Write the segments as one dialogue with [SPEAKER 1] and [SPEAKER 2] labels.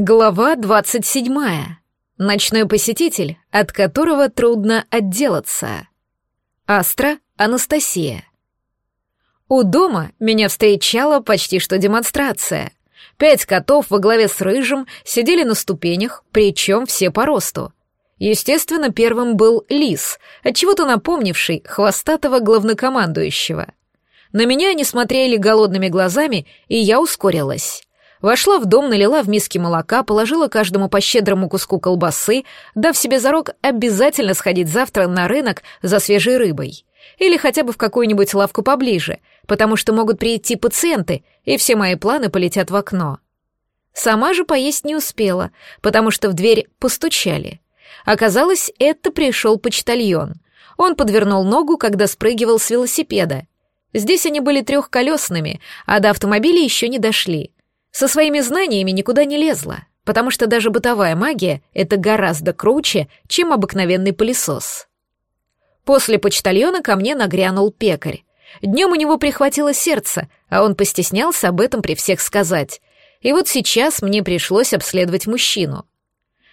[SPEAKER 1] Глава 27. Ночной посетитель, от которого трудно отделаться. Астра Анастасия. У дома меня встречала почти что демонстрация. Пять котов во главе с рыжим сидели на ступенях, причем все по росту. Естественно, первым был лис, отчего-то напомнивший хвостатого главнокомандующего. На меня они смотрели голодными глазами, и я ускорилась. Вошла в дом, налила в миски молока, положила каждому по щедрому куску колбасы, дав себе зарок обязательно сходить завтра на рынок за свежей рыбой. Или хотя бы в какую-нибудь лавку поближе, потому что могут прийти пациенты, и все мои планы полетят в окно. Сама же поесть не успела, потому что в дверь постучали. Оказалось, это пришел почтальон. Он подвернул ногу, когда спрыгивал с велосипеда. Здесь они были трехколесными, а до автомобиля еще не дошли — со своими знаниями никуда не лезла, потому что даже бытовая магия — это гораздо круче, чем обыкновенный пылесос. После почтальона ко мне нагрянул пекарь. Днем у него прихватило сердце, а он постеснялся об этом при всех сказать. И вот сейчас мне пришлось обследовать мужчину.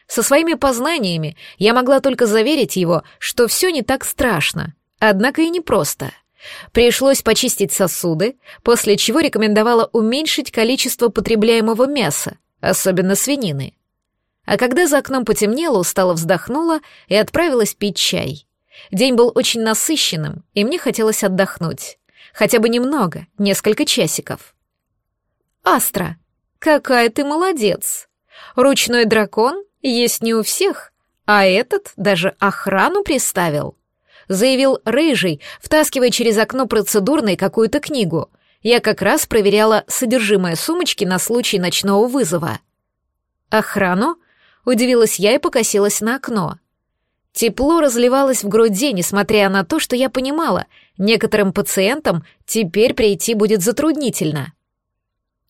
[SPEAKER 1] Со своими познаниями я могла только заверить его, что все не так страшно, однако и непросто. просто. Пришлось почистить сосуды, после чего рекомендовала уменьшить количество потребляемого мяса, особенно свинины. А когда за окном потемнело, устало вздохнула и отправилась пить чай. День был очень насыщенным, и мне хотелось отдохнуть. Хотя бы немного, несколько часиков. «Астра, какая ты молодец! Ручной дракон есть не у всех, а этот даже охрану приставил!» заявил Рыжий, втаскивая через окно процедурной какую-то книгу. Я как раз проверяла содержимое сумочки на случай ночного вызова. «Охрану?» — удивилась я и покосилась на окно. Тепло разливалось в груди, несмотря на то, что я понимала, некоторым пациентам теперь прийти будет затруднительно.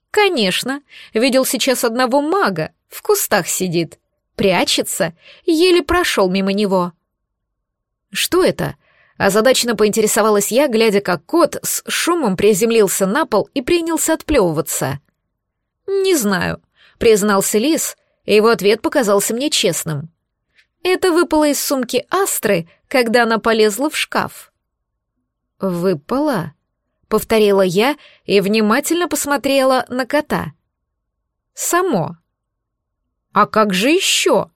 [SPEAKER 1] «Конечно, видел сейчас одного мага, в кустах сидит, прячется, еле прошел мимо него», «Что это?» Озадаченно поинтересовалась я, глядя, как кот с шумом приземлился на пол и принялся отплевываться. «Не знаю», — признался лис, и его ответ показался мне честным. «Это выпало из сумки Астры, когда она полезла в шкаф». Выпало, — повторила я и внимательно посмотрела на кота. «Само». «А как же еще?»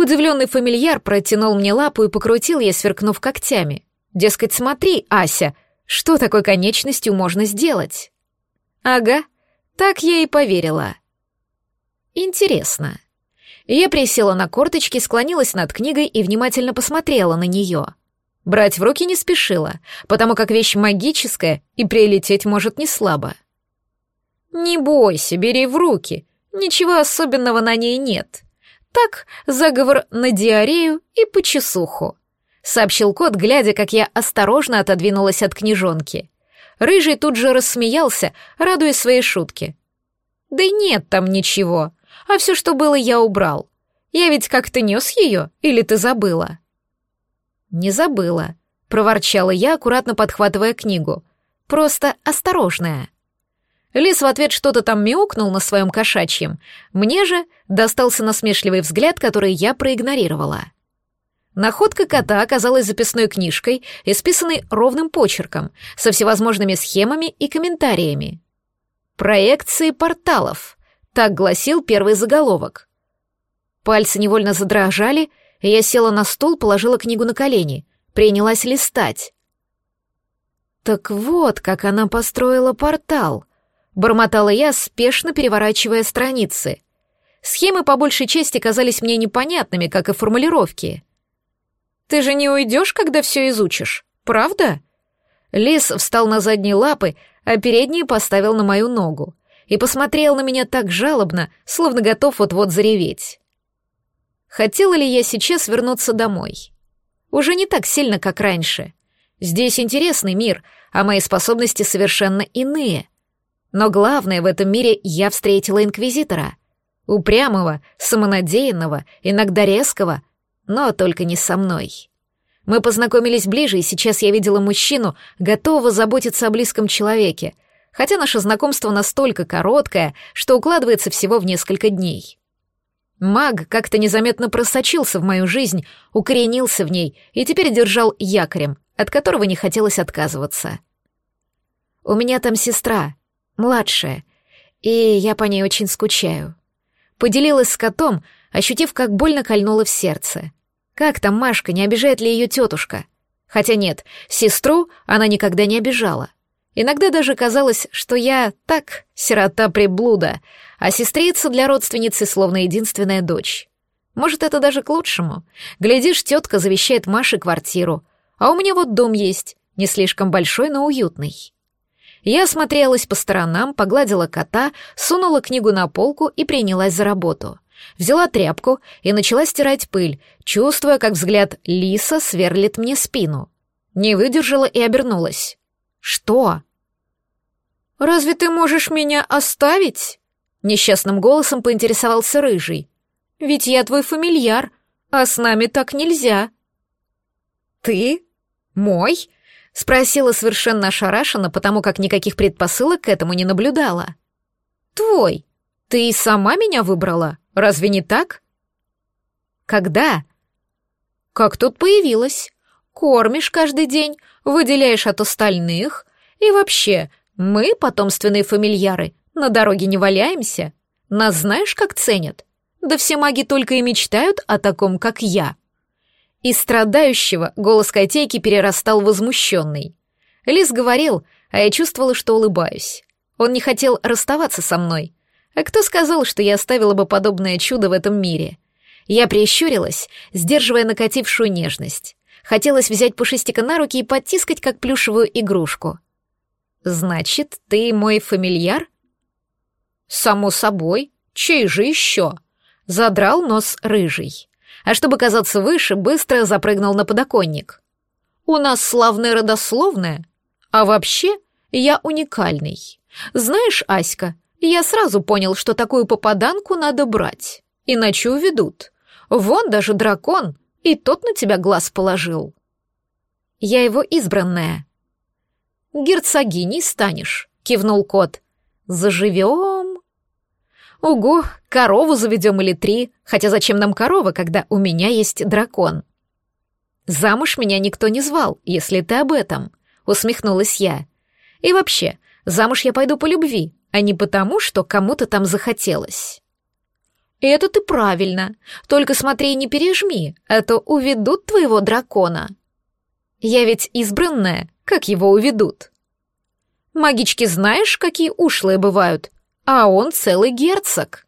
[SPEAKER 1] Удивленный фамильяр протянул мне лапу и покрутил ее, сверкнув когтями. Дескать, смотри, Ася, что такой конечностью можно сделать? Ага, так я и поверила. Интересно. Я присела на корточки, склонилась над книгой и внимательно посмотрела на нее. Брать в руки не спешила, потому как вещь магическая и прилететь может не слабо. «Не бойся, бери в руки, ничего особенного на ней нет», так, заговор на диарею и почесуху», — сообщил кот, глядя, как я осторожно отодвинулась от книжонки. Рыжий тут же рассмеялся, радуясь своей шутке. «Да нет там ничего, а все, что было, я убрал. Я ведь как-то нес ее, или ты забыла?» «Не забыла», — проворчала я, аккуратно подхватывая книгу. «Просто осторожная». Лис в ответ что-то там мяукнул на своем кошачьем. Мне же достался насмешливый взгляд, который я проигнорировала. Находка кота оказалась записной книжкой, исписанной ровным почерком, со всевозможными схемами и комментариями. «Проекции порталов», — так гласил первый заголовок. Пальцы невольно задрожали, и я села на стул, положила книгу на колени, принялась листать. Так вот, как она построила портал — Бормотала я, спешно переворачивая страницы. Схемы по большей части казались мне непонятными, как и формулировки. «Ты же не уйдешь, когда все изучишь, правда?» Лис встал на задние лапы, а передние поставил на мою ногу и посмотрел на меня так жалобно, словно готов вот-вот зареветь. Хотела ли я сейчас вернуться домой? Уже не так сильно, как раньше. Здесь интересный мир, а мои способности совершенно иные. Но главное в этом мире я встретила инквизитора. Упрямого, самонадеянного, иногда резкого, но только не со мной. Мы познакомились ближе, и сейчас я видела мужчину, готового заботиться о близком человеке, хотя наше знакомство настолько короткое, что укладывается всего в несколько дней. Маг как-то незаметно просочился в мою жизнь, укоренился в ней и теперь держал якорем, от которого не хотелось отказываться. «У меня там сестра», младшая, и я по ней очень скучаю». Поделилась с котом, ощутив, как больно кольнуло в сердце. Как там Машка, не обижает ли ее тетушка? Хотя нет, сестру она никогда не обижала. Иногда даже казалось, что я так, сирота-приблуда, а сестрица для родственницы словно единственная дочь. Может, это даже к лучшему. Глядишь, тетка завещает Маше квартиру, а у меня вот дом есть, не слишком большой, но уютный. Я осмотрелась по сторонам, погладила кота, сунула книгу на полку и принялась за работу. Взяла тряпку и начала стирать пыль, чувствуя, как взгляд лиса сверлит мне спину. Не выдержала и обернулась. «Что?» «Разве ты можешь меня оставить?» Несчастным голосом поинтересовался Рыжий. «Ведь я твой фамильяр, а с нами так нельзя». «Ты? Мой?» Спросила совершенно ошарашенно, потому как никаких предпосылок к этому не наблюдала. «Твой? Ты и сама меня выбрала? Разве не так?» «Когда?» «Как тут появилась? Кормишь каждый день, выделяешь от остальных. И вообще, мы, потомственные фамильяры, на дороге не валяемся. Нас знаешь, как ценят? Да все маги только и мечтают о таком, как я». И страдающего голос котейки перерастал возмущенный. Лис говорил, а я чувствовала, что улыбаюсь. Он не хотел расставаться со мной. А кто сказал, что я оставила бы подобное чудо в этом мире? Я прищурилась, сдерживая накатившую нежность. Хотелось взять Пушистика на руки и подтискать, как плюшевую игрушку. «Значит, ты мой фамильяр?» «Само собой. Чей же еще?» Задрал нос рыжий а чтобы казаться выше, быстро запрыгнул на подоконник. «У нас славная родословная, а вообще я уникальный. Знаешь, Аська, я сразу понял, что такую попаданку надо брать, иначе уведут. Вон даже дракон, и тот на тебя глаз положил». «Я его избранная». «Герцогиней станешь», — кивнул кот. «Заживем». Угу, корову заведем или три, хотя зачем нам корова, когда у меня есть дракон?» «Замуж меня никто не звал, если ты об этом», — усмехнулась я. «И вообще, замуж я пойду по любви, а не потому, что кому-то там захотелось». «Это ты правильно. Только смотри и не пережми, а то уведут твоего дракона». «Я ведь избранная, как его уведут?» «Магички знаешь, какие ушлые бывают? а он целый герцог.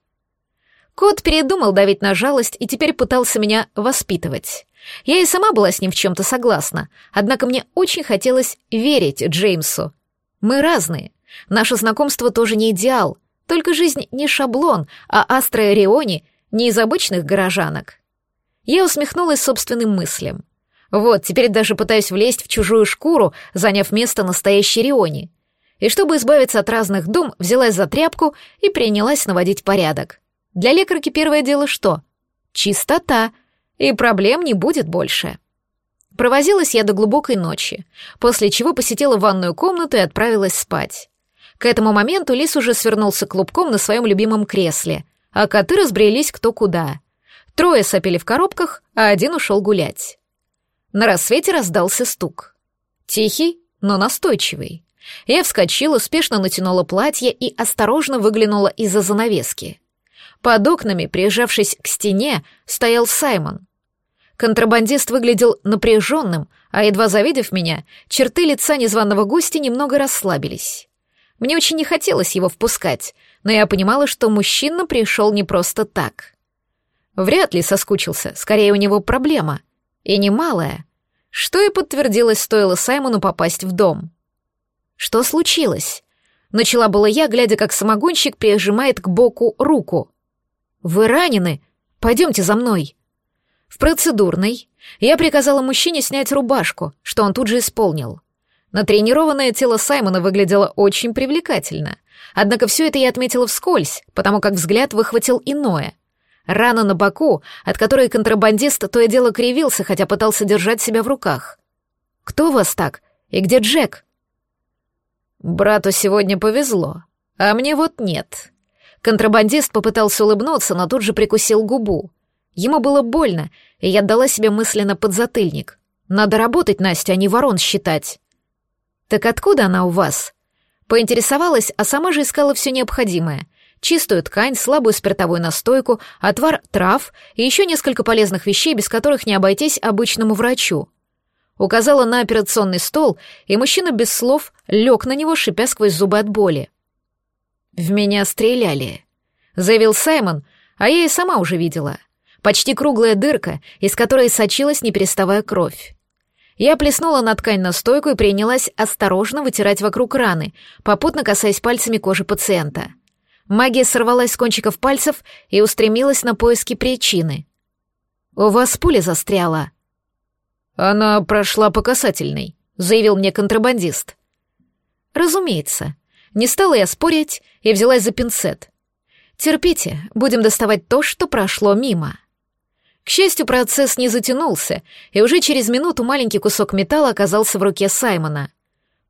[SPEAKER 1] Кот передумал давить на жалость и теперь пытался меня воспитывать. Я и сама была с ним в чем-то согласна, однако мне очень хотелось верить Джеймсу. Мы разные. Наше знакомство тоже не идеал, только жизнь не шаблон, а Астра Риони не из обычных горожанок. Я усмехнулась собственным мыслям. Вот, теперь даже пытаюсь влезть в чужую шкуру, заняв место настоящей Риони — и, чтобы избавиться от разных дум, взялась за тряпку и принялась наводить порядок. Для лекарки первое дело что? Чистота. И проблем не будет больше. Провозилась я до глубокой ночи, после чего посетила ванную комнату и отправилась спать. К этому моменту лис уже свернулся клубком на своем любимом кресле, а коты разбрелись кто куда. Трое сопели в коробках, а один ушел гулять. На рассвете раздался стук. Тихий, но настойчивый. Я вскочила, спешно натянула платье и осторожно выглянула из-за занавески. Под окнами, прижавшись к стене, стоял Саймон. Контрабандист выглядел напряженным, а едва завидев меня, черты лица незваного гостя немного расслабились. Мне очень не хотелось его впускать, но я понимала, что мужчина пришел не просто так. Вряд ли соскучился, скорее у него проблема. И немалая. Что и подтвердилось, стоило Саймону попасть в дом. — «Что случилось?» — начала была я, глядя, как самогонщик прижимает к боку руку. «Вы ранены? Пойдемте за мной!» В процедурной я приказала мужчине снять рубашку, что он тут же исполнил. Натренированное тело Саймона выглядело очень привлекательно. Однако все это я отметила вскользь, потому как взгляд выхватил иное. Рана на боку, от которой контрабандист то и дело кривился, хотя пытался держать себя в руках. «Кто вас так? И где Джек?» Брату сегодня повезло, а мне вот нет. Контрабандист попытался улыбнуться, но тут же прикусил губу. Ему было больно, и я дала себе мысленно подзатыльник. Надо работать, Настя, а не ворон считать. Так откуда она у вас? Поинтересовалась, а сама же искала все необходимое. Чистую ткань, слабую спиртовую настойку, отвар трав и еще несколько полезных вещей, без которых не обойтись обычному врачу указала на операционный стол, и мужчина без слов лег на него, шипя сквозь зубы от боли. «В меня стреляли», — заявил Саймон, а я и сама уже видела. Почти круглая дырка, из которой сочилась, не переставая кровь. Я плеснула на ткань настойку и принялась осторожно вытирать вокруг раны, попутно касаясь пальцами кожи пациента. Магия сорвалась с кончиков пальцев и устремилась на поиски причины. «У вас пуля застряла», «Она прошла по касательной», — заявил мне контрабандист. «Разумеется. Не стала я спорить и взялась за пинцет. Терпите, будем доставать то, что прошло мимо». К счастью, процесс не затянулся, и уже через минуту маленький кусок металла оказался в руке Саймона.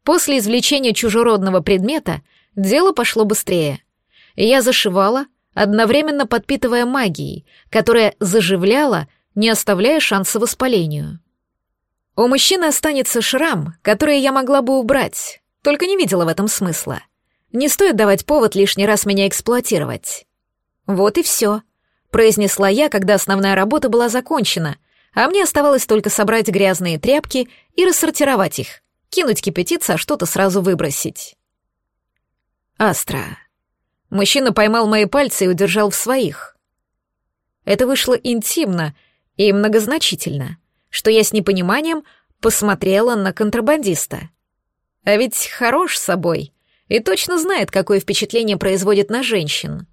[SPEAKER 1] После извлечения чужеродного предмета дело пошло быстрее. Я зашивала, одновременно подпитывая магией, которая заживляла, не оставляя шанса воспалению. У мужчины останется шрам, который я могла бы убрать, только не видела в этом смысла. Не стоит давать повод лишний раз меня эксплуатировать. Вот и все, произнесла я, когда основная работа была закончена, а мне оставалось только собрать грязные тряпки и рассортировать их, кинуть кипятиться, а что-то сразу выбросить. Астра. Мужчина поймал мои пальцы и удержал в своих. Это вышло интимно и многозначительно — что я с непониманием посмотрела на контрабандиста. А ведь хорош собой и точно знает, какое впечатление производит на женщин.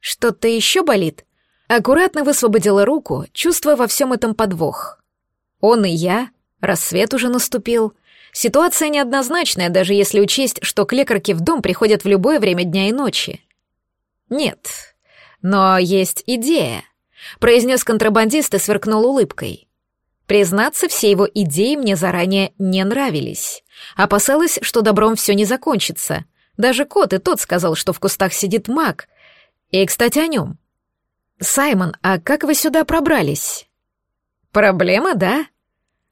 [SPEAKER 1] Что-то еще болит? Аккуратно высвободила руку, чувствуя во всем этом подвох. Он и я, рассвет уже наступил. Ситуация неоднозначная, даже если учесть, что к лекарке в дом приходят в любое время дня и ночи. Нет, но есть идея, произнес контрабандист и сверкнул улыбкой. Признаться, все его идеи мне заранее не нравились. Опасалась, что добром все не закончится. Даже кот и тот сказал, что в кустах сидит маг. И, кстати, о нем. «Саймон, а как вы сюда пробрались?» «Проблема, да?»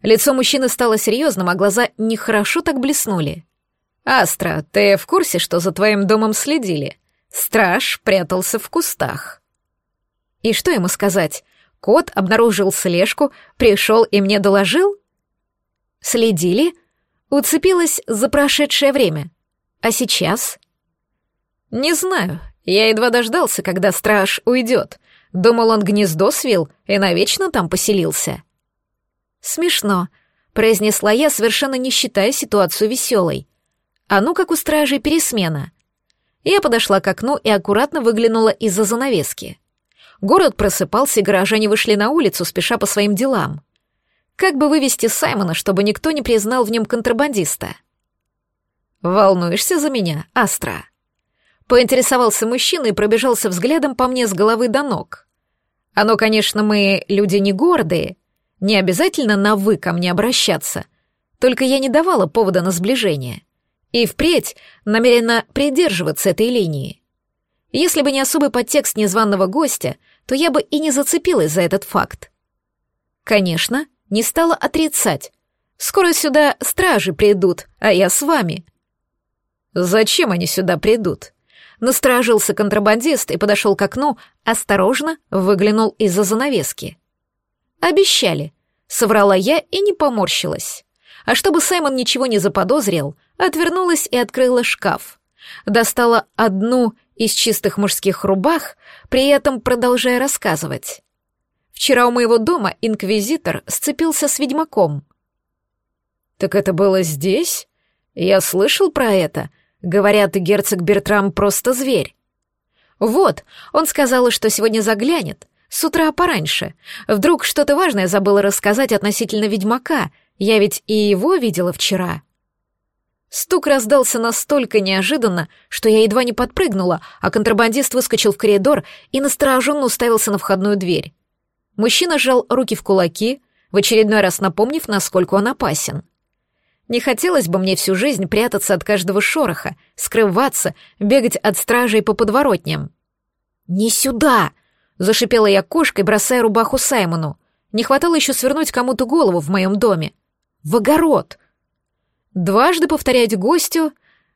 [SPEAKER 1] Лицо мужчины стало серьезным, а глаза нехорошо так блеснули. «Астра, ты в курсе, что за твоим домом следили? Страж прятался в кустах». «И что ему сказать? Кот обнаружил слежку, пришел и мне доложил? Следили? Уцепилась за прошедшее время. А сейчас? Не знаю. Я едва дождался, когда страж уйдет. Думал, он гнездо свил и навечно там поселился. Смешно, произнесла я, совершенно не считая ситуацию веселой. А ну как у стражей пересмена. Я подошла к окну и аккуратно выглянула из-за занавески. Город просыпался, и горожане вышли на улицу, спеша по своим делам. Как бы вывести Саймона, чтобы никто не признал в нем контрабандиста? «Волнуешься за меня, Астра?» Поинтересовался мужчина и пробежался взглядом по мне с головы до ног. «Оно, конечно, мы люди не гордые, не обязательно на «вы» ко мне обращаться, только я не давала повода на сближение. И впредь намерена придерживаться этой линии. Если бы не особый подтекст незваного гостя — то я бы и не зацепилась за этот факт. Конечно, не стала отрицать. Скоро сюда стражи придут, а я с вами. Зачем они сюда придут? Насторожился контрабандист и подошел к окну, осторожно выглянул из-за занавески. Обещали. Соврала я и не поморщилась. А чтобы Саймон ничего не заподозрил, отвернулась и открыла шкаф. Достала одну из чистых мужских рубах, при этом продолжая рассказывать. «Вчера у моего дома инквизитор сцепился с ведьмаком». «Так это было здесь? Я слышал про это. Говорят, герцог Бертрам просто зверь». «Вот, он сказал, что сегодня заглянет. С утра пораньше. Вдруг что-то важное забыла рассказать относительно ведьмака. Я ведь и его видела вчера». Стук раздался настолько неожиданно, что я едва не подпрыгнула, а контрабандист выскочил в коридор и настороженно уставился на входную дверь. Мужчина сжал руки в кулаки, в очередной раз напомнив, насколько он опасен. Не хотелось бы мне всю жизнь прятаться от каждого шороха, скрываться, бегать от стражей по подворотням. «Не сюда!» — зашипела я кошкой, бросая рубаху Саймону. Не хватало еще свернуть кому-то голову в моем доме. «В огород!» Дважды повторять гостю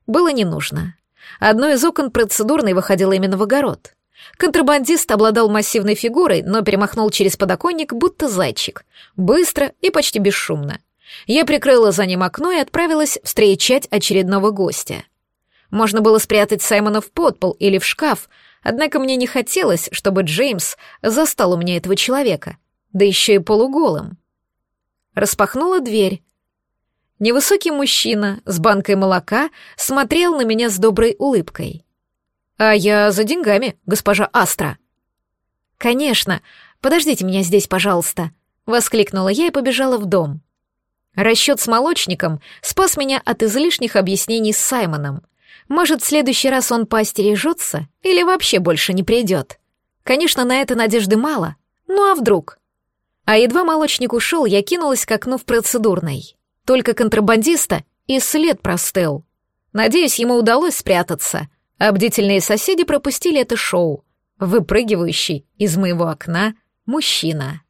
[SPEAKER 1] было не нужно. Одно из окон процедурной выходило именно в огород. Контрабандист обладал массивной фигурой, но перемахнул через подоконник, будто зайчик. Быстро и почти бесшумно. Я прикрыла за ним окно и отправилась встречать очередного гостя. Можно было спрятать Саймона в подпол или в шкаф, однако мне не хотелось, чтобы Джеймс застал у меня этого человека, да еще и полуголым. Распахнула дверь, Невысокий мужчина с банкой молока смотрел на меня с доброй улыбкой. «А я за деньгами, госпожа Астра». «Конечно. Подождите меня здесь, пожалуйста», — воскликнула я и побежала в дом. Расчет с молочником спас меня от излишних объяснений с Саймоном. Может, в следующий раз он поостережется или вообще больше не придет. Конечно, на это надежды мало. Ну а вдруг? А едва молочник ушел, я кинулась к окну в процедурной. Только контрабандиста и след простыл. Надеюсь, ему удалось спрятаться, а бдительные соседи пропустили это шоу. Выпрыгивающий из моего окна мужчина.